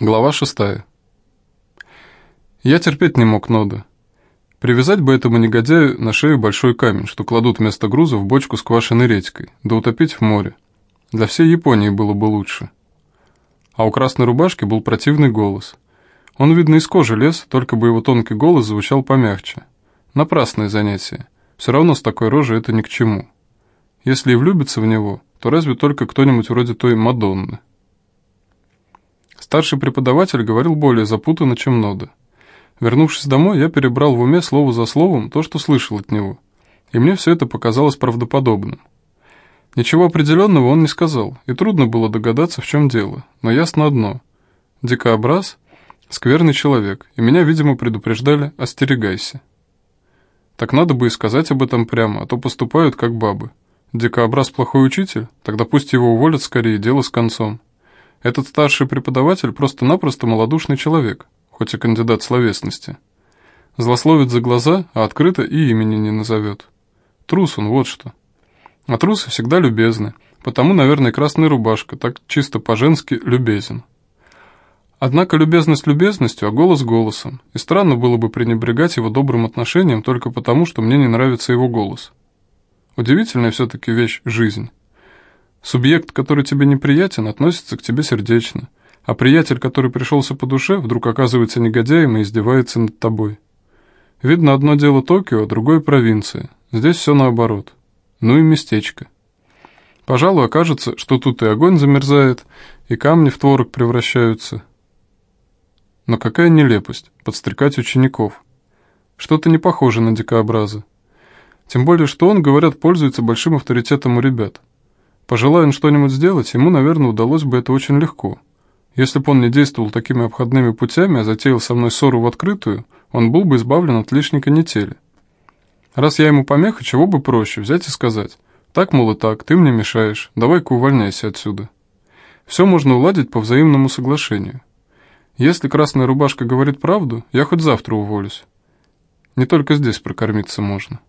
Глава шестая. Я терпеть не мог Нода. Привязать бы этому негодяю на шею большой камень, что кладут вместо груза в бочку с квашеной редькой, да утопить в море. Для всей Японии было бы лучше. А у красной рубашки был противный голос. Он, видно, из кожи лез, только бы его тонкий голос звучал помягче. Напрасное занятие. Все равно с такой рожей это ни к чему. Если и влюбится в него, то разве только кто-нибудь вроде той Мадонны. Старший преподаватель говорил более запутанно, чем Нода. Вернувшись домой, я перебрал в уме слово за словом то, что слышал от него, и мне все это показалось правдоподобным. Ничего определенного он не сказал, и трудно было догадаться, в чем дело, но ясно одно. Дикообраз — скверный человек, и меня, видимо, предупреждали «остерегайся». Так надо бы и сказать об этом прямо, а то поступают как бабы. Дикообраз плохой учитель? Тогда пусть его уволят скорее, дело с концом. Этот старший преподаватель просто-напросто малодушный человек, хоть и кандидат словесности. Злословит за глаза, а открыто и имени не назовет. Трус он, вот что. А трусы всегда любезны, потому, наверное, красная рубашка так чисто по-женски любезен. Однако любезность любезностью, а голос голосом, и странно было бы пренебрегать его добрым отношением только потому, что мне не нравится его голос. Удивительная все-таки вещь – жизнь. Субъект, который тебе неприятен, относится к тебе сердечно, а приятель, который пришелся по душе, вдруг оказывается негодяем и издевается над тобой. Видно, одно дело Токио, а другое провинция. Здесь все наоборот. Ну и местечко. Пожалуй, окажется, что тут и огонь замерзает, и камни в творог превращаются. Но какая нелепость — подстрекать учеников. Что-то не похоже на дикообраза. Тем более, что он, говорят, пользуется большим авторитетом у ребят. Пожелая он что-нибудь сделать, ему, наверное, удалось бы это очень легко. Если бы он не действовал такими обходными путями, а затеял со мной ссору в открытую, он был бы избавлен от лишней канители. Раз я ему помеха, чего бы проще, взять и сказать, так, мол, и так, ты мне мешаешь, давай-ка увольняйся отсюда. Все можно уладить по взаимному соглашению. Если красная рубашка говорит правду, я хоть завтра уволюсь. Не только здесь прокормиться можно.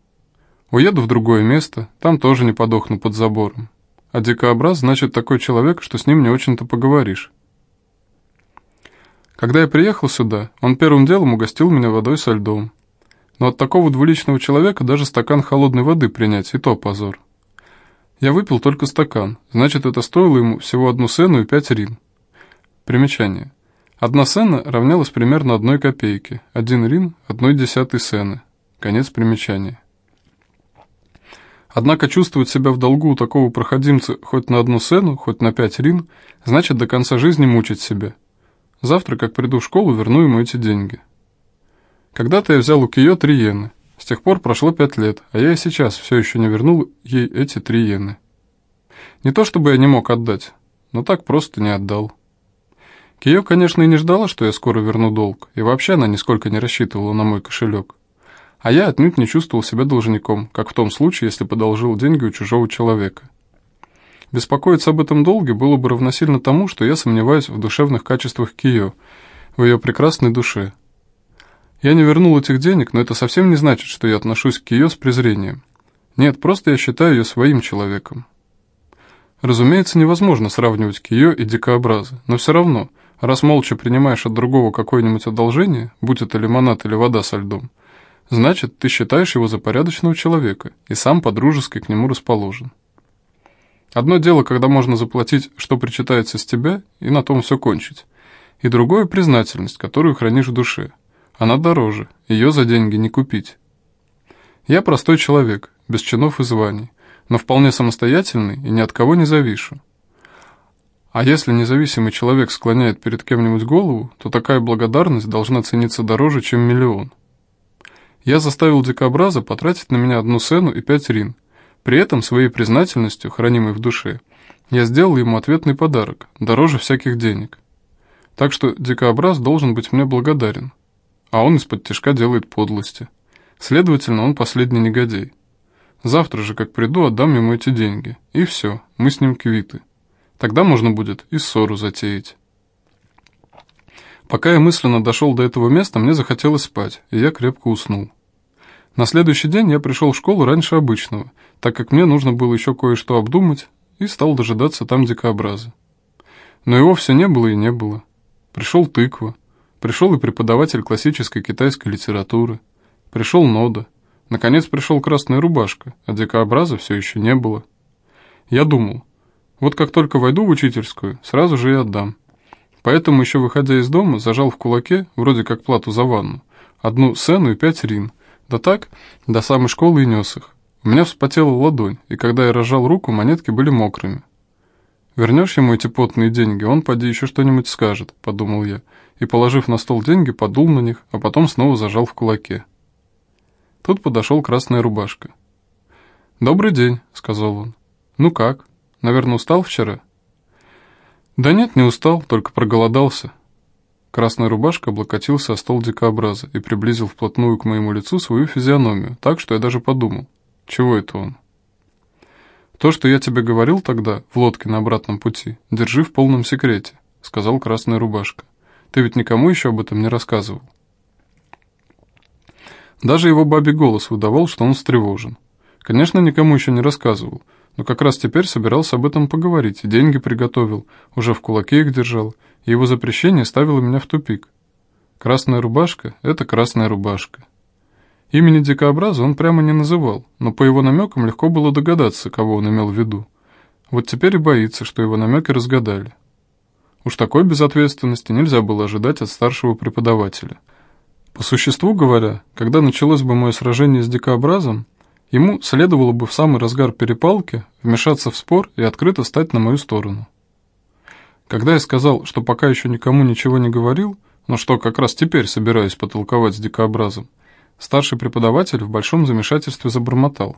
Уеду в другое место, там тоже не подохну под забором. А дикообраз значит такой человек, что с ним не очень-то поговоришь. Когда я приехал сюда, он первым делом угостил меня водой со льдом. Но от такого двуличного человека даже стакан холодной воды принять, и то позор. Я выпил только стакан, значит, это стоило ему всего одну сену и пять рин. Примечание. Одна сена равнялась примерно одной копейке, один рин – одной десятой сены. Конец примечания. Однако чувствовать себя в долгу у такого проходимца хоть на одну сену, хоть на пять рин, значит до конца жизни мучить себя. Завтра, как приду в школу, верну ему эти деньги. Когда-то я взял у Кио три иены. С тех пор прошло пять лет, а я и сейчас все еще не вернул ей эти три иены. Не то чтобы я не мог отдать, но так просто не отдал. Кио, конечно, и не ждала, что я скоро верну долг, и вообще она нисколько не рассчитывала на мой кошелек. А я отнюдь не чувствовал себя должником, как в том случае, если подолжил деньги у чужого человека. Беспокоиться об этом долге было бы равносильно тому, что я сомневаюсь в душевных качествах Кио, в ее прекрасной душе. Я не вернул этих денег, но это совсем не значит, что я отношусь к Кио с презрением. Нет, просто я считаю ее своим человеком. Разумеется, невозможно сравнивать Кио и дикообраза, но все равно, раз молча принимаешь от другого какое-нибудь одолжение, будь это лимонад или вода со льдом, Значит, ты считаешь его за порядочного человека и сам по-дружески к нему расположен. Одно дело, когда можно заплатить, что причитается с тебя, и на том все кончить. И другое – признательность, которую хранишь в душе. Она дороже, ее за деньги не купить. Я простой человек, без чинов и званий, но вполне самостоятельный и ни от кого не завишу. А если независимый человек склоняет перед кем-нибудь голову, то такая благодарность должна цениться дороже, чем миллион. Я заставил дикобраза потратить на меня одну сену и пять рин. При этом своей признательностью, хранимой в душе, я сделал ему ответный подарок, дороже всяких денег. Так что дикобраз должен быть мне благодарен. А он из-под тяжка делает подлости. Следовательно, он последний негодяй. Завтра же, как приду, отдам ему эти деньги. И все, мы с ним квиты. Тогда можно будет и ссору затеять. Пока я мысленно дошел до этого места, мне захотелось спать, и я крепко уснул. На следующий день я пришел в школу раньше обычного, так как мне нужно было еще кое-что обдумать, и стал дожидаться там дикообраза. Но его все не было и не было. Пришел тыква. Пришел и преподаватель классической китайской литературы. Пришел нода. Наконец пришел красная рубашка, а дикообраза все еще не было. Я думал, вот как только войду в учительскую, сразу же и отдам. Поэтому еще выходя из дома, зажал в кулаке, вроде как плату за ванну, одну сену и пять рин. Да так, до самой школы и нес их. У меня вспотела ладонь, и когда я разжал руку, монетки были мокрыми. «Вернешь ему эти потные деньги, он, поди, еще что-нибудь скажет», — подумал я, и, положив на стол деньги, подул на них, а потом снова зажал в кулаке. Тут подошел красная рубашка. «Добрый день», — сказал он. «Ну как? Наверное, устал вчера?» «Да нет, не устал, только проголодался». Красная рубашка облокотился о стол дикообраза и приблизил вплотную к моему лицу свою физиономию, так что я даже подумал, чего это он? «То, что я тебе говорил тогда, в лодке на обратном пути, держи в полном секрете», — сказал красная рубашка. «Ты ведь никому еще об этом не рассказывал». Даже его бабий голос выдавал, что он встревожен. Конечно, никому еще не рассказывал, но как раз теперь собирался об этом поговорить, деньги приготовил, уже в кулаке их держал, и его запрещение ставило меня в тупик. Красная рубашка — это красная рубашка. Имени дикообраза он прямо не называл, но по его намекам легко было догадаться, кого он имел в виду. Вот теперь и боится, что его намеки разгадали. Уж такой безответственности нельзя было ожидать от старшего преподавателя. По существу говоря, когда началось бы мое сражение с дикообразом, ему следовало бы в самый разгар перепалки вмешаться в спор и открыто стать на мою сторону. Когда я сказал, что пока еще никому ничего не говорил, но что как раз теперь собираюсь потолковать с дикообразом, Старший преподаватель в большом замешательстве забормотал.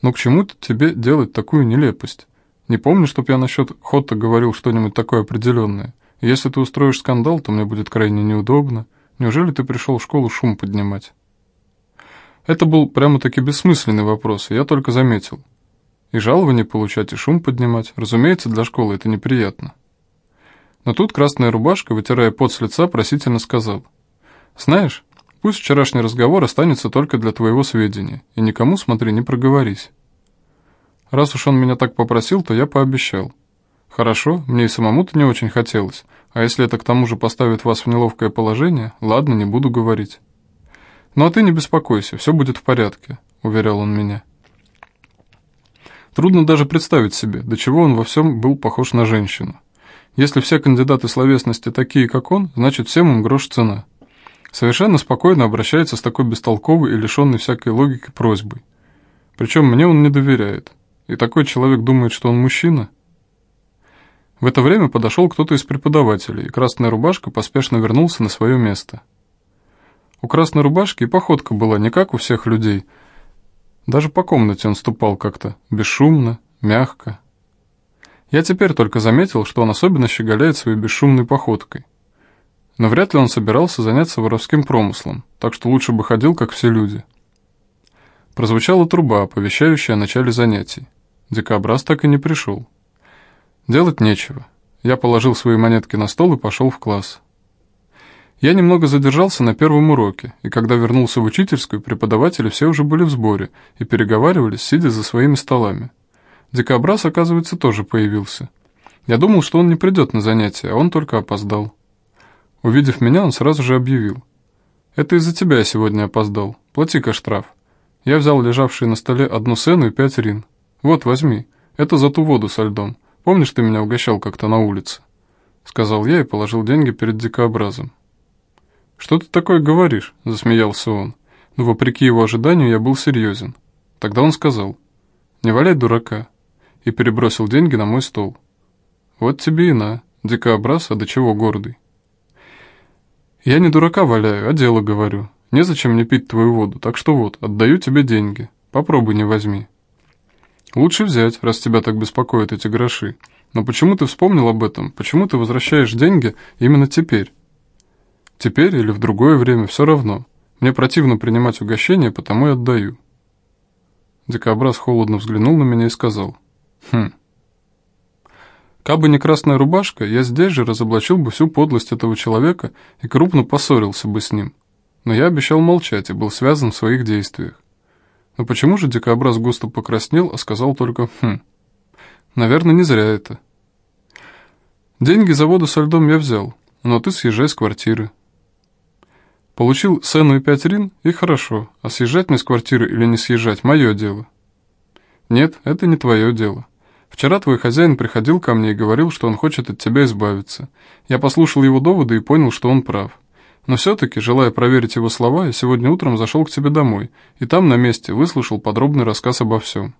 «Ну к чему тебе делать такую нелепость? Не помню, чтоб я насчет Хотта говорил что-нибудь такое определенное. Если ты устроишь скандал, то мне будет крайне неудобно. Неужели ты пришел в школу шум поднимать?» Это был прямо-таки бессмысленный вопрос, и я только заметил. И жалование получать, и шум поднимать, разумеется, для школы это неприятно. Но тут красная рубашка, вытирая пот с лица, просительно сказал. «Знаешь, Пусть вчерашний разговор останется только для твоего сведения, и никому, смотри, не проговорись. Раз уж он меня так попросил, то я пообещал. Хорошо, мне и самому-то не очень хотелось, а если это к тому же поставит вас в неловкое положение, ладно, не буду говорить. Ну а ты не беспокойся, все будет в порядке, уверял он меня. Трудно даже представить себе, до чего он во всем был похож на женщину. Если все кандидаты словесности такие, как он, значит всем им грош цена. Совершенно спокойно обращается с такой бестолковой и лишенной всякой логики просьбой. Причем мне он не доверяет. И такой человек думает, что он мужчина. В это время подошел кто-то из преподавателей, и красная рубашка поспешно вернулся на свое место. У красной рубашки и походка была не как у всех людей. Даже по комнате он ступал как-то бесшумно, мягко. Я теперь только заметил, что он особенно щеголяет своей бесшумной походкой. Но вряд ли он собирался заняться воровским промыслом, так что лучше бы ходил, как все люди. Прозвучала труба, оповещающая о начале занятий. Дикобраз так и не пришел. Делать нечего. Я положил свои монетки на стол и пошел в класс. Я немного задержался на первом уроке, и когда вернулся в учительскую, преподаватели все уже были в сборе и переговаривались, сидя за своими столами. Дикобраз, оказывается, тоже появился. Я думал, что он не придет на занятия, а он только опоздал. Увидев меня, он сразу же объявил. «Это из-за тебя я сегодня опоздал. Плати-ка штраф». Я взял лежавшие на столе одну сену и пять рин. «Вот, возьми. Это за ту воду со льдом. Помнишь, ты меня угощал как-то на улице?» Сказал я и положил деньги перед дикообразом. «Что ты такое говоришь?» – засмеялся он. Но вопреки его ожиданию я был серьезен. Тогда он сказал, «Не валяй дурака», и перебросил деньги на мой стол. «Вот тебе и на, дикообраз, а до чего гордый». «Я не дурака валяю, а дело говорю. Незачем мне пить твою воду, так что вот, отдаю тебе деньги. Попробуй не возьми». «Лучше взять, раз тебя так беспокоят эти гроши. Но почему ты вспомнил об этом? Почему ты возвращаешь деньги именно теперь?» «Теперь или в другое время, все равно. Мне противно принимать угощение, потому и отдаю». Дикобраз холодно взглянул на меня и сказал. «Хм, Кабы не красная рубашка, я здесь же разоблачил бы всю подлость этого человека и крупно поссорился бы с ним. Но я обещал молчать и был связан в своих действиях. Но почему же дикобраз густо покраснел, а сказал только «хм». Наверное, не зря это. Деньги за воду со льдом я взял, но ты съезжай с квартиры. Получил цену и пять рин, и хорошо, а съезжать мне с квартиры или не съезжать – мое дело. Нет, это не твое дело. Вчера твой хозяин приходил ко мне и говорил, что он хочет от тебя избавиться. Я послушал его доводы и понял, что он прав. Но все-таки, желая проверить его слова, я сегодня утром зашел к тебе домой, и там на месте выслушал подробный рассказ обо всем.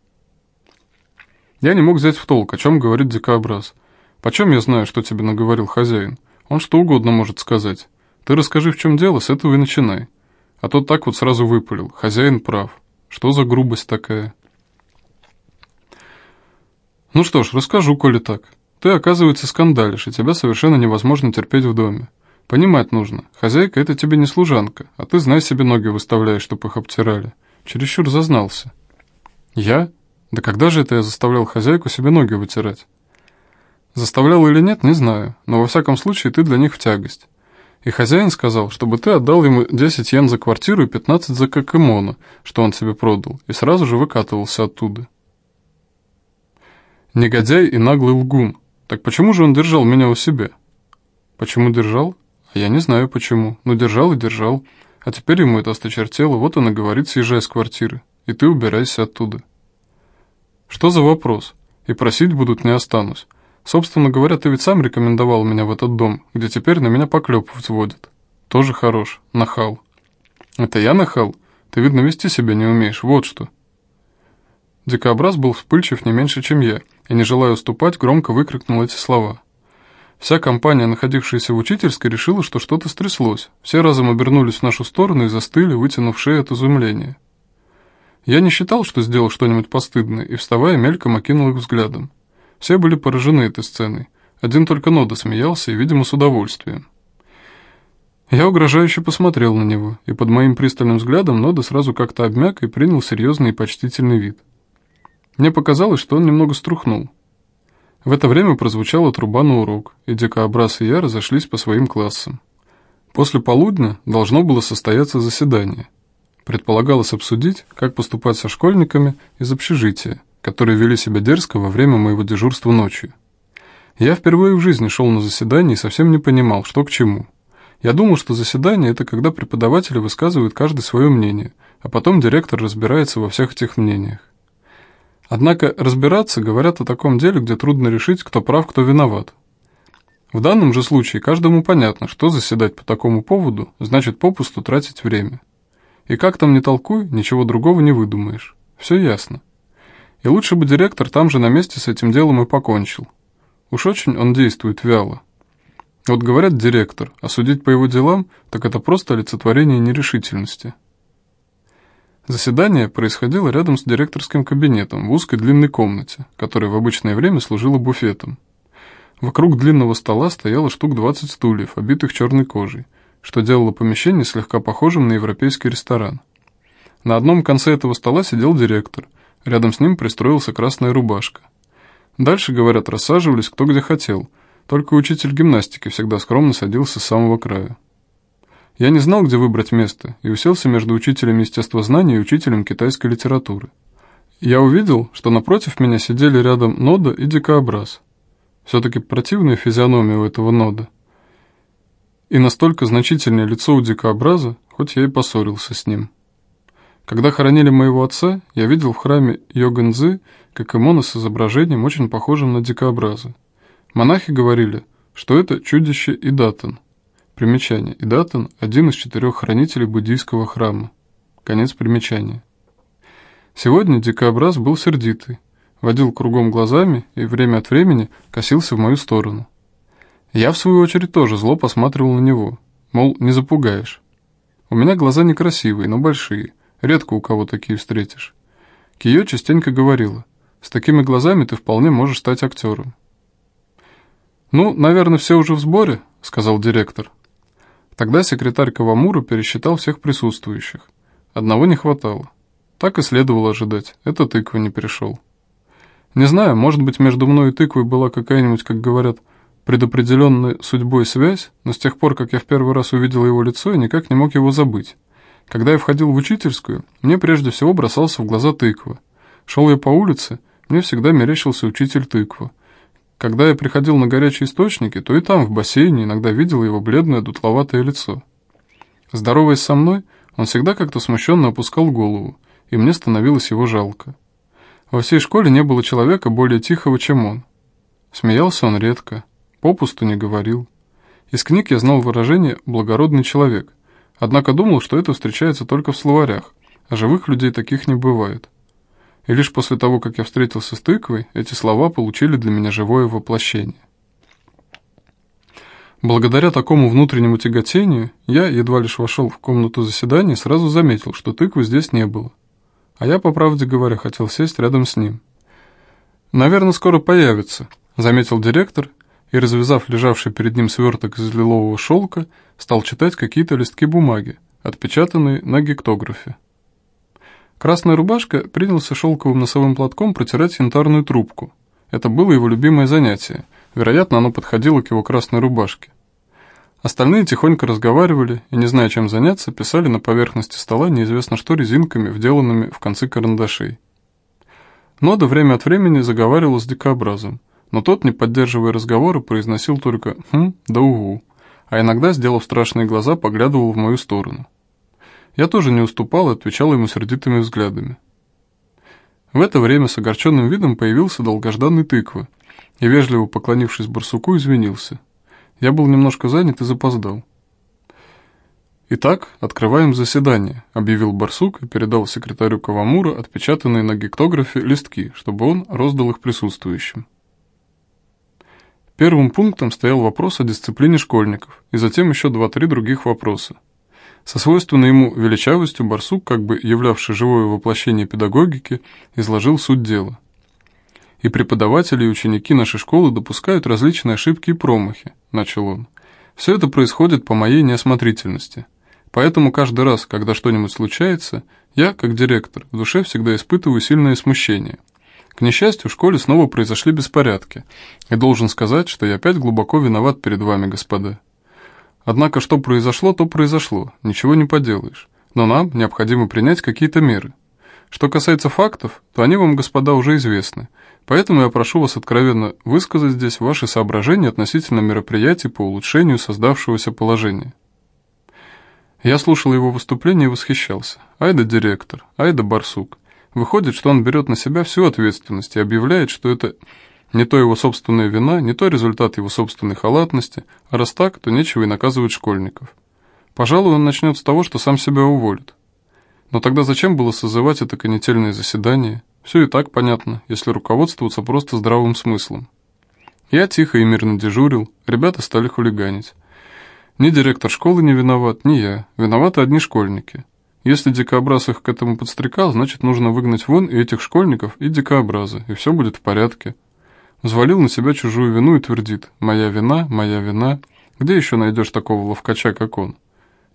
Я не мог взять в толк, о чем говорит дикообраз – Почем я знаю, что тебе наговорил хозяин? Он что угодно может сказать. Ты расскажи, в чем дело, с этого и начинай. А то так вот сразу выпалил. Хозяин прав. Что за грубость такая? Ну что ж, расскажу, коли так. Ты, оказывается, скандалишь, и тебя совершенно невозможно терпеть в доме. Понимать нужно. Хозяйка — это тебе не служанка, а ты, знай себе, ноги выставляешь, чтоб их обтирали. Чересчур зазнался. Я? Да когда же это я заставлял хозяйку себе ноги вытирать? Заставлял или нет, не знаю, но во всяком случае ты для них в тягость. И хозяин сказал, чтобы ты отдал ему 10 йен за квартиру и 15 за какемона, что он тебе продал, и сразу же выкатывался оттуда. Негодяй и наглый лгун. Так почему же он держал меня у себя? Почему держал? А я не знаю почему, но держал и держал. А теперь ему это осточертело, вот он и говорит, съезжай с квартиры, и ты убирайся оттуда. Что за вопрос? И просить будут не останусь. Собственно говоря, ты ведь сам рекомендовал меня в этот дом, где теперь на меня поклеп взводит. Тоже хорош, нахал. Это я нахал? Ты, видно, вести себя не умеешь, вот что. Дикообраз был вспыльчив не меньше, чем я, и, не желая уступать, громко выкрикнул эти слова. Вся компания, находившаяся в учительской, решила, что что-то стряслось. Все разом обернулись в нашу сторону и застыли, вытянув шеи от изумления. Я не считал, что сделал что-нибудь постыдное, и, вставая, мельком окинул их взглядом. Все были поражены этой сценой. Один только Нода смеялся и, видимо, с удовольствием. Я угрожающе посмотрел на него, и под моим пристальным взглядом Нода сразу как-то обмяк и принял серьезный и почтительный вид. Мне показалось, что он немного струхнул. В это время прозвучала труба на урок, и Дикообраз и я разошлись по своим классам. После полудня должно было состояться заседание. Предполагалось обсудить, как поступать со школьниками из общежития, которые вели себя дерзко во время моего дежурства ночью. Я впервые в жизни шел на заседание и совсем не понимал, что к чему. Я думал, что заседание – это когда преподаватели высказывают каждый свое мнение, а потом директор разбирается во всех этих мнениях. Однако разбираться говорят о таком деле, где трудно решить, кто прав, кто виноват. В данном же случае каждому понятно, что заседать по такому поводу значит попусту тратить время. И как там не толкуй, ничего другого не выдумаешь. Все ясно. И лучше бы директор там же на месте с этим делом и покончил. Уж очень он действует вяло. Вот говорят директор, а судить по его делам, так это просто олицетворение нерешительности. Заседание происходило рядом с директорским кабинетом в узкой длинной комнате, которая в обычное время служила буфетом. Вокруг длинного стола стояло штук 20 стульев, обитых черной кожей, что делало помещение слегка похожим на европейский ресторан. На одном конце этого стола сидел директор, Рядом с ним пристроился красная рубашка. Дальше, говорят, рассаживались кто где хотел. Только учитель гимнастики всегда скромно садился с самого края. Я не знал, где выбрать место, и уселся между учителем естествознания и учителем китайской литературы. Я увидел, что напротив меня сидели рядом Нода и Дикообраз. Все-таки противная физиономия у этого Нода. И настолько значительное лицо у Дикообраза, хоть я и поссорился с ним. Когда хоронили моего отца, я видел в храме Йоганзы Какемона с изображением, очень похожим на дикообраза. Монахи говорили, что это чудище Идатан. Примечание. Идатан – один из четырех хранителей буддийского храма. Конец примечания. Сегодня дикообраз был сердитый, водил кругом глазами и время от времени косился в мою сторону. Я, в свою очередь, тоже зло посматривал на него, мол, не запугаешь. У меня глаза некрасивые, но большие – Редко у кого такие встретишь. Кио частенько говорила, с такими глазами ты вполне можешь стать актером. «Ну, наверное, все уже в сборе», — сказал директор. Тогда секретарь Кавамура пересчитал всех присутствующих. Одного не хватало. Так и следовало ожидать, это тыква не пришел. Не знаю, может быть, между мной и тыквой была какая-нибудь, как говорят, предопределенная судьбой связь, но с тех пор, как я в первый раз увидел его лицо, я никак не мог его забыть. Когда я входил в учительскую, мне прежде всего бросался в глаза тыква. Шел я по улице, мне всегда мерещился учитель тыква. Когда я приходил на горячие источники, то и там, в бассейне, иногда видел его бледное дутловатое лицо. Здороваясь со мной, он всегда как-то смущенно опускал голову, и мне становилось его жалко. Во всей школе не было человека более тихого, чем он. Смеялся он редко, попусту не говорил. Из книг я знал выражение «благородный человек», однако думал, что это встречается только в словарях, а живых людей таких не бывает. И лишь после того, как я встретился с тыквой, эти слова получили для меня живое воплощение. Благодаря такому внутреннему тяготению, я, едва лишь вошел в комнату заседания, сразу заметил, что тыквы здесь не было. А я, по правде говоря, хотел сесть рядом с ним. «Наверное, скоро появится», — заметил директор, и, развязав лежавший перед ним сверток из лилового шелка, стал читать какие-то листки бумаги, отпечатанные на гектографе. Красная рубашка принялся шелковым носовым платком протирать янтарную трубку. Это было его любимое занятие. Вероятно, оно подходило к его красной рубашке. Остальные тихонько разговаривали и, не зная, чем заняться, писали на поверхности стола неизвестно что резинками, вделанными в концы карандашей. Нода время от времени заговаривал с дикообразом, но тот, не поддерживая разговора, произносил только «хм» да «угу», а иногда, сделав страшные глаза, поглядывал в мою сторону. Я тоже не уступал и отвечал ему сердитыми взглядами. В это время с огорченным видом появился долгожданный тыква и, вежливо поклонившись барсуку, извинился. Я был немножко занят и запоздал. «Итак, открываем заседание», — объявил барсук и передал секретарю Кавамура отпечатанные на гектографе листки, чтобы он роздал их присутствующим. Первым пунктом стоял вопрос о дисциплине школьников, и затем еще два-три других вопроса. Со свойственной ему величавостью барсук, как бы являвший живое воплощение педагогики, изложил суть дела. «И преподаватели и ученики нашей школы допускают различные ошибки и промахи», – начал он. «Все это происходит по моей неосмотрительности. Поэтому каждый раз, когда что-нибудь случается, я, как директор, в душе всегда испытываю сильное смущение. К несчастью, в школе снова произошли беспорядки, и должен сказать, что я опять глубоко виноват перед вами, господа. Однако, что произошло, то произошло, ничего не поделаешь. Но нам необходимо принять какие-то меры. Что касается фактов, то они вам, господа, уже известны. Поэтому я прошу вас откровенно высказать здесь ваши соображения относительно мероприятий по улучшению создавшегося положения. Я слушал его выступление и восхищался. Айда директор, айда барсук. Выходит, что он берет на себя всю ответственность и объявляет, что это не то его собственная вина, не то результат его собственной халатности, а раз так, то нечего и наказывать школьников. Пожалуй, он начнет с того, что сам себя уволит. Но тогда зачем было созывать это конетельное заседание? Все и так понятно, если руководствоваться просто здравым смыслом. Я тихо и мирно дежурил, ребята стали хулиганить. Ни директор школы не виноват, ни я. Виноваты одни школьники. Если дикообраз их к этому подстрекал, значит нужно выгнать вон и этих школьников, и дикообраза, и все будет в порядке взвалил на себя чужую вину и твердит «моя вина, моя вина». Где еще найдешь такого ловкача, как он?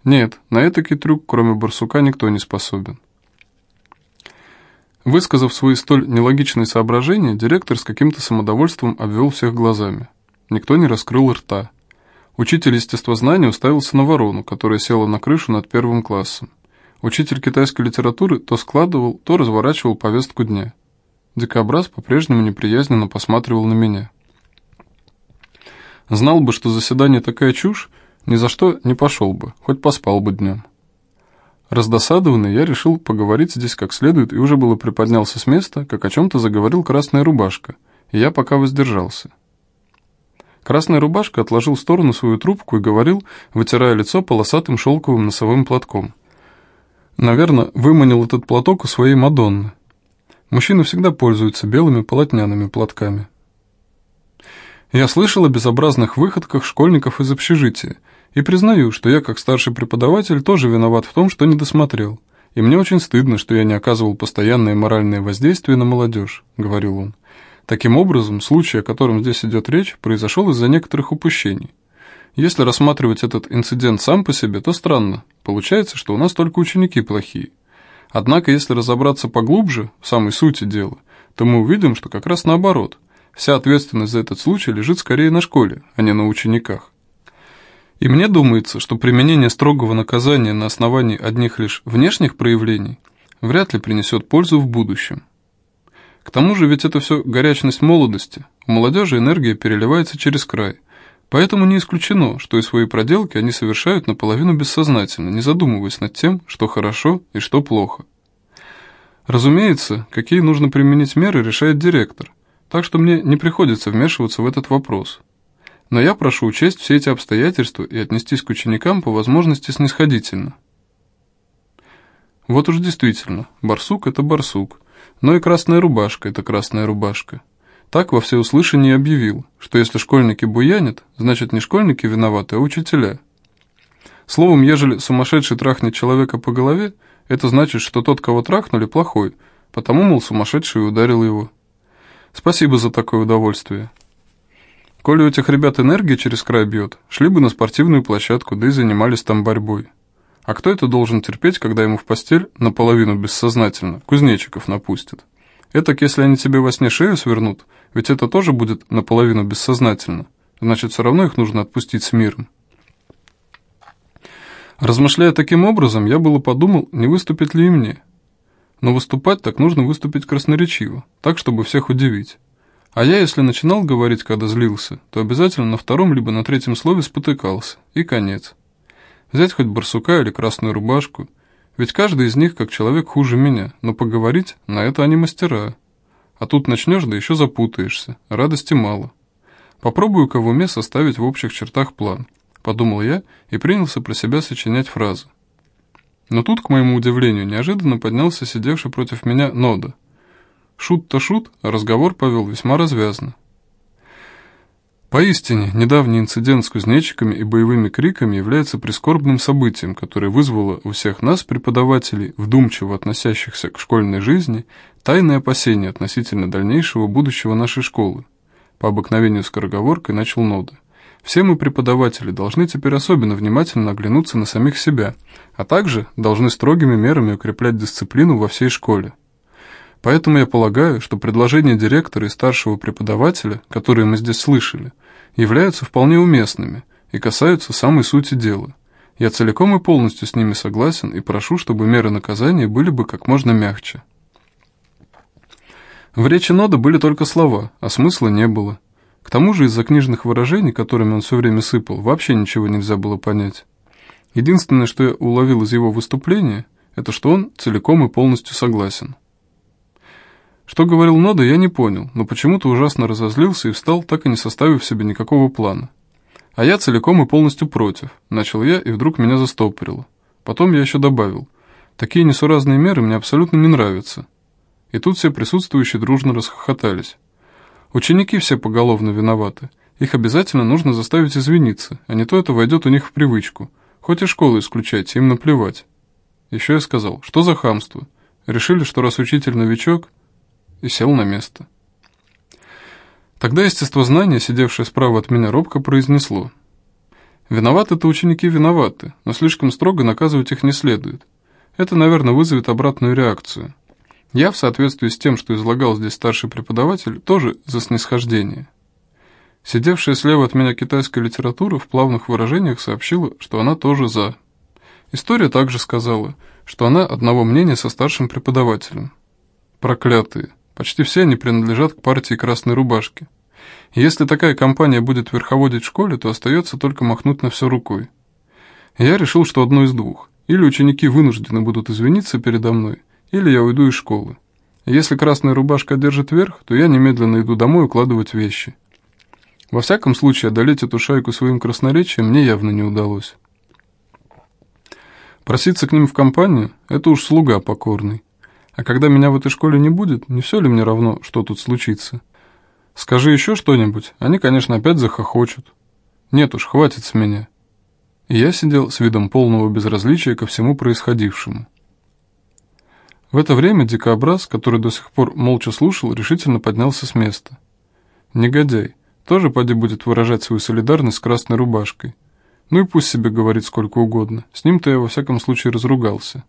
Нет, на этакий трюк, кроме барсука, никто не способен. Высказав свои столь нелогичные соображения, директор с каким-то самодовольством обвел всех глазами. Никто не раскрыл рта. Учитель естествознания уставился на ворону, которая села на крышу над первым классом. Учитель китайской литературы то складывал, то разворачивал повестку дня. Дикобраз по-прежнему неприязненно посматривал на меня. Знал бы, что заседание такая чушь, ни за что не пошел бы, хоть поспал бы днем. Раздосадованный, я решил поговорить здесь как следует и уже было приподнялся с места, как о чем-то заговорил красная рубашка, и я пока воздержался. Красная рубашка отложил в сторону свою трубку и говорил, вытирая лицо полосатым шелковым носовым платком. Наверное, выманил этот платок у своей Мадонны. Мужчины всегда пользуются белыми полотняными платками. Я слышал о безобразных выходках школьников из общежития и признаю, что я, как старший преподаватель, тоже виноват в том, что не досмотрел. И мне очень стыдно, что я не оказывал постоянное моральное воздействие на молодежь», — говорил он. Таким образом, случай, о котором здесь идет речь, произошел из-за некоторых упущений. Если рассматривать этот инцидент сам по себе, то странно. Получается, что у нас только ученики плохие. Однако, если разобраться поглубже, в самой сути дела, то мы увидим, что как раз наоборот. Вся ответственность за этот случай лежит скорее на школе, а не на учениках. И мне думается, что применение строгого наказания на основании одних лишь внешних проявлений вряд ли принесет пользу в будущем. К тому же ведь это все горячность молодости, У молодежи энергия переливается через край, поэтому не исключено, что и свои проделки они совершают наполовину бессознательно, не задумываясь над тем, что хорошо и что плохо. Разумеется, какие нужно применить меры, решает директор, так что мне не приходится вмешиваться в этот вопрос. Но я прошу учесть все эти обстоятельства и отнестись к ученикам по возможности снисходительно. Вот уж действительно, барсук – это барсук, но и красная рубашка – это красная рубашка. Так во всеуслышание объявил, что если школьники буянят, значит не школьники виноваты, а учителя. Словом, ежели сумасшедший трахнет человека по голове, это значит, что тот, кого трахнули, плохой, потому, мол, сумасшедший ударил его. Спасибо за такое удовольствие. Коли у этих ребят энергия через край бьет, шли бы на спортивную площадку, да и занимались там борьбой. А кто это должен терпеть, когда ему в постель, наполовину бессознательно, кузнечиков напустят? Этак, если они тебе во сне шею свернут, ведь это тоже будет наполовину бессознательно, значит, все равно их нужно отпустить с миром. Размышляя таким образом, я было подумал, не выступит ли и мне. Но выступать так нужно выступить красноречиво, так, чтобы всех удивить. А я, если начинал говорить, когда злился, то обязательно на втором либо на третьем слове спотыкался, и конец. Взять хоть барсука или красную рубашку, ведь каждый из них как человек хуже меня, но поговорить на это они мастера. А тут начнешь, да еще запутаешься, радости мало. Попробую-ка в уме составить в общих чертах план, подумал я и принялся про себя сочинять фразы. Но тут, к моему удивлению, неожиданно поднялся сидевший против меня Нода. Шут-то шут, а разговор повел весьма развязно. Поистине, недавний инцидент с кузнечиками и боевыми криками является прискорбным событием, которое вызвало у всех нас, преподавателей, вдумчиво относящихся к школьной жизни, тайные опасения относительно дальнейшего будущего нашей школы. По обыкновению скороговоркой начал Нода. Все мы, преподаватели, должны теперь особенно внимательно оглянуться на самих себя, а также должны строгими мерами укреплять дисциплину во всей школе. Поэтому я полагаю, что предложения директора и старшего преподавателя, которые мы здесь слышали, являются вполне уместными и касаются самой сути дела. Я целиком и полностью с ними согласен и прошу, чтобы меры наказания были бы как можно мягче. В речи Нода были только слова, а смысла не было. К тому же из-за книжных выражений, которыми он все время сыпал, вообще ничего нельзя было понять. Единственное, что я уловил из его выступления, это что он целиком и полностью согласен. Что говорил Нода, я не понял, но почему-то ужасно разозлился и встал, так и не составив себе никакого плана. А я целиком и полностью против, начал я, и вдруг меня застопорило. Потом я еще добавил, такие несуразные меры мне абсолютно не нравятся. И тут все присутствующие дружно расхохотались. Ученики все поголовно виноваты. Их обязательно нужно заставить извиниться, а не то это войдет у них в привычку. Хоть и школу исключайте, им наплевать. Еще я сказал, что за хамство? Решили, что раз учитель новичок, и сел на место. Тогда естествознание, сидевшее справа от меня, робко произнесло. Виноваты-то ученики виноваты, но слишком строго наказывать их не следует. Это, наверное, вызовет обратную реакцию. Я, в соответствии с тем, что излагал здесь старший преподаватель, тоже за снисхождение. Сидевшая слева от меня китайская литература в плавных выражениях сообщила, что она тоже «за». История также сказала, что она одного мнения со старшим преподавателем. Проклятые. Почти все они принадлежат к партии Красной Рубашки. И если такая компания будет верховодить в школе, то остается только махнуть на все рукой. Я решил, что одно из двух. Или ученики вынуждены будут извиниться передо мной, или я уйду из школы. Если Красная Рубашка держит верх, то я немедленно иду домой укладывать вещи. Во всяком случае, одолеть эту шайку своим красноречием мне явно не удалось. Проситься к ним в компанию – это уж слуга покорный. А когда меня в этой школе не будет, не все ли мне равно, что тут случится? Скажи еще что-нибудь, они, конечно, опять захохочут. Нет уж, хватит с меня. И я сидел с видом полного безразличия ко всему происходившему. В это время дикобраз, который до сих пор молча слушал, решительно поднялся с места. Негодяй, тоже поди будет выражать свою солидарность с красной рубашкой. Ну и пусть себе говорит сколько угодно, с ним-то я во всяком случае разругался.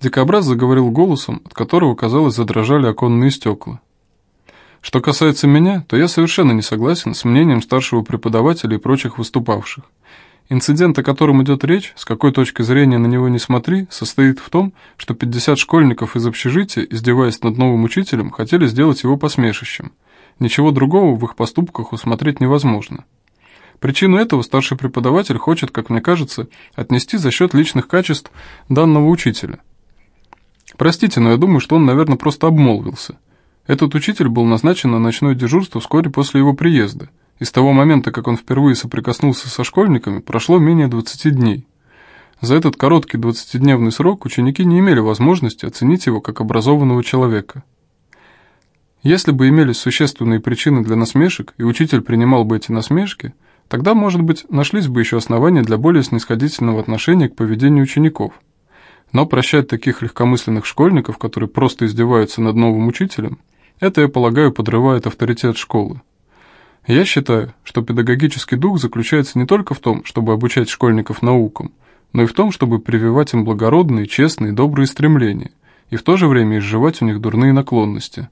Дикобраз заговорил голосом, от которого, казалось, задрожали оконные стекла. Что касается меня, то я совершенно не согласен с мнением старшего преподавателя и прочих выступавших. Инцидент, о котором идет речь, с какой точки зрения на него не смотри, состоит в том, что 50 школьников из общежития, издеваясь над новым учителем, хотели сделать его посмешищем. Ничего другого в их поступках усмотреть невозможно. Причину этого старший преподаватель хочет, как мне кажется, отнести за счет личных качеств данного учителя. Простите, но я думаю, что он, наверное, просто обмолвился. Этот учитель был назначен на ночное дежурство вскоре после его приезда, и с того момента, как он впервые соприкоснулся со школьниками, прошло менее 20 дней. За этот короткий 20-дневный срок ученики не имели возможности оценить его как образованного человека. Если бы имелись существенные причины для насмешек, и учитель принимал бы эти насмешки, тогда, может быть, нашлись бы еще основания для более снисходительного отношения к поведению учеников. Но прощать таких легкомысленных школьников, которые просто издеваются над новым учителем, это, я полагаю, подрывает авторитет школы. Я считаю, что педагогический дух заключается не только в том, чтобы обучать школьников наукам, но и в том, чтобы прививать им благородные, честные, добрые стремления, и в то же время изживать у них дурные наклонности.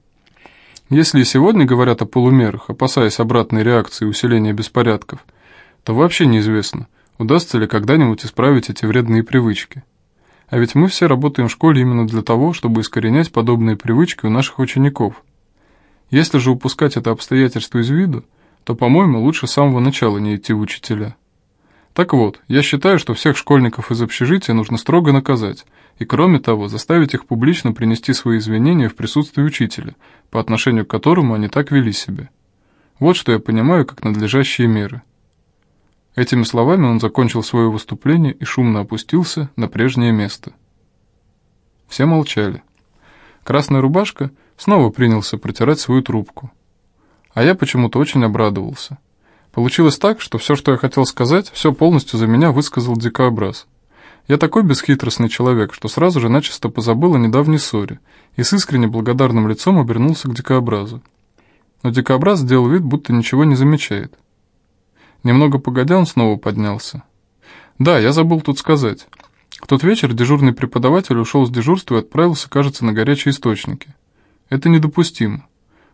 Если и сегодня говорят о полумерах, опасаясь обратной реакции и усиления беспорядков, то вообще неизвестно, удастся ли когда-нибудь исправить эти вредные привычки. А ведь мы все работаем в школе именно для того, чтобы искоренять подобные привычки у наших учеников. Если же упускать это обстоятельство из виду, то, по-моему, лучше с самого начала не идти в учителя. Так вот, я считаю, что всех школьников из общежития нужно строго наказать, и кроме того, заставить их публично принести свои извинения в присутствии учителя, по отношению к которому они так вели себя. Вот что я понимаю как надлежащие меры. Этими словами он закончил свое выступление и шумно опустился на прежнее место. Все молчали. Красная рубашка снова принялся протирать свою трубку. А я почему-то очень обрадовался – Получилось так, что все, что я хотел сказать, все полностью за меня высказал дикообраз. Я такой бесхитростный человек, что сразу же начисто позабыл о недавней ссоре и с искренне благодарным лицом обернулся к дикообразу. Но дикообраз сделал вид, будто ничего не замечает. Немного погодя, он снова поднялся. «Да, я забыл тут сказать. В тот вечер дежурный преподаватель ушел с дежурства и отправился, кажется, на горячие источники. Это недопустимо.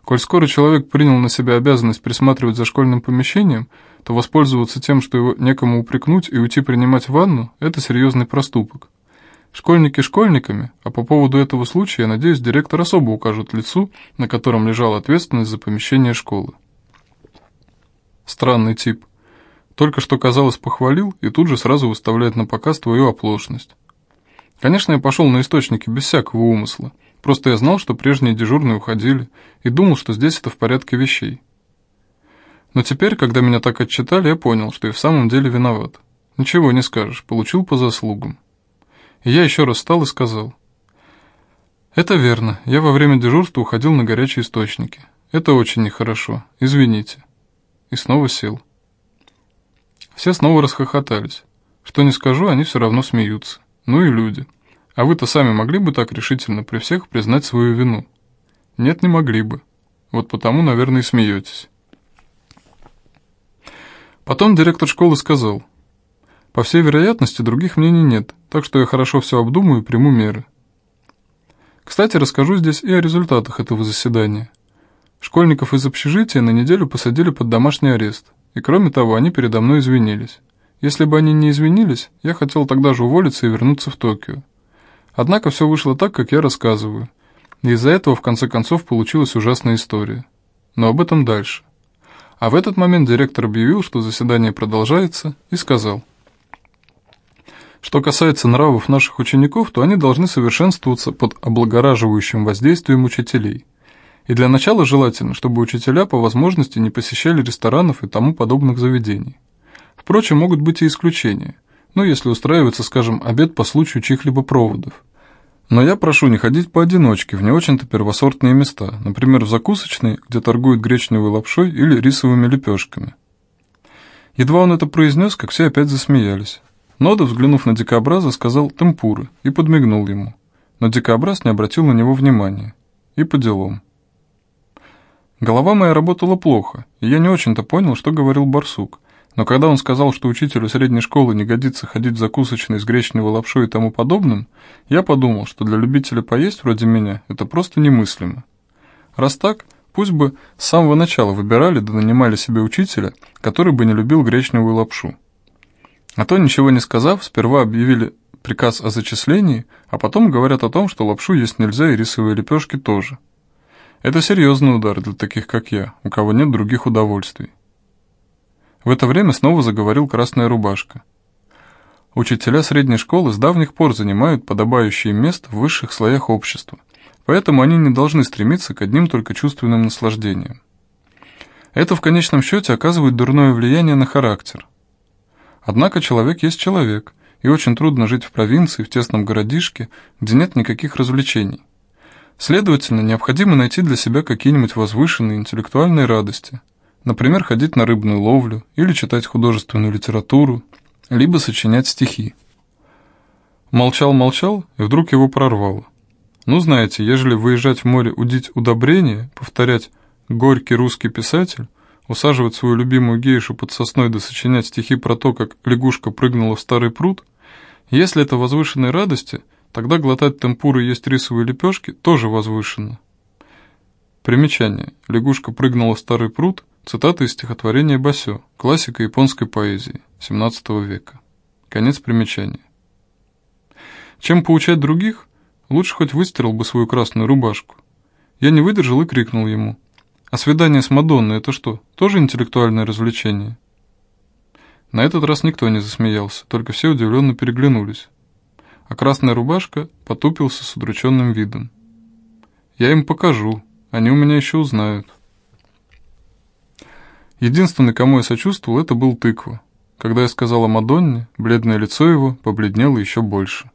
Коль скоро человек принял на себя обязанность присматривать за школьным помещением, то воспользоваться тем, что его некому упрекнуть и уйти принимать ванну – это серьезный проступок. Школьники школьниками, а по поводу этого случая, я надеюсь, директор особо укажет лицу, на котором лежала ответственность за помещение школы. Странный тип. Только что, казалось, похвалил и тут же сразу выставляет на показ твою оплошность. Конечно, я пошел на источники без всякого умысла – Просто я знал, что прежние дежурные уходили, и думал, что здесь это в порядке вещей. Но теперь, когда меня так отчитали, я понял, что и в самом деле виноват. Ничего не скажешь, получил по заслугам. И я еще раз встал и сказал. Это верно, я во время дежурства уходил на горячие источники. Это очень нехорошо, извините. И снова сел. Все снова расхохотались. Что не скажу, они все равно смеются. Ну и люди. А вы-то сами могли бы так решительно при всех признать свою вину? Нет, не могли бы. Вот потому, наверное, и смеетесь. Потом директор школы сказал, «По всей вероятности, других мнений нет, так что я хорошо все обдумаю и приму меры». Кстати, расскажу здесь и о результатах этого заседания. Школьников из общежития на неделю посадили под домашний арест, и кроме того, они передо мной извинились. Если бы они не извинились, я хотел тогда же уволиться и вернуться в Токио. Однако все вышло так, как я рассказываю. И из-за этого, в конце концов, получилась ужасная история. Но об этом дальше. А в этот момент директор объявил, что заседание продолжается, и сказал. Что касается нравов наших учеников, то они должны совершенствоваться под облагораживающим воздействием учителей. И для начала желательно, чтобы учителя по возможности не посещали ресторанов и тому подобных заведений. Впрочем, могут быть и исключения. Ну, если устраивается, скажем, обед по случаю чьих-либо проводов. Но я прошу не ходить поодиночке в не очень-то первосортные места, например, в закусочные, где торгуют гречневой лапшой или рисовыми лепешками. Едва он это произнес, как все опять засмеялись. Нода, взглянув на дикобраза, сказал «темпуры» и подмигнул ему. Но дикобраз не обратил на него внимания. И по делам. Голова моя работала плохо, и я не очень-то понял, что говорил барсук. Но когда он сказал, что учителю средней школы не годится ходить в закусочной с гречневой лапшой и тому подобным, я подумал, что для любителя поесть вроде меня это просто немыслимо. Раз так, пусть бы с самого начала выбирали да нанимали себе учителя, который бы не любил гречневую лапшу. А то, ничего не сказав, сперва объявили приказ о зачислении, а потом говорят о том, что лапшу есть нельзя и рисовые лепешки тоже. Это серьезный удар для таких, как я, у кого нет других удовольствий. В это время снова заговорил красная рубашка. Учителя средней школы с давних пор занимают подобающее место в высших слоях общества, поэтому они не должны стремиться к одним только чувственным наслаждениям. Это в конечном счете оказывает дурное влияние на характер. Однако человек есть человек, и очень трудно жить в провинции, в тесном городишке, где нет никаких развлечений. Следовательно, необходимо найти для себя какие-нибудь возвышенные интеллектуальные радости – Например, ходить на рыбную ловлю, или читать художественную литературу, либо сочинять стихи. Молчал-молчал, и вдруг его прорвало. Ну, знаете, ежели выезжать в море удить удобрение, повторять «горький русский писатель», усаживать свою любимую гейшу под сосной да сочинять стихи про то, как лягушка прыгнула в старый пруд, если это возвышенной радости, тогда глотать темпуры и есть рисовые лепешки тоже возвышенно. Примечание. Лягушка прыгнула в старый пруд – Цитата из стихотворения Басё, классика японской поэзии XVII века. Конец примечания. Чем поучать других, лучше хоть выстирал бы свою красную рубашку. Я не выдержал и крикнул ему. А свидание с Мадонной – это что, тоже интеллектуальное развлечение? На этот раз никто не засмеялся, только все удивленно переглянулись. А красная рубашка потупился с удрученным видом. «Я им покажу, они у меня еще узнают». Единственный, кому я сочувствовал, это был тыква. Когда я сказал о Мадонне, бледное лицо его побледнело еще больше.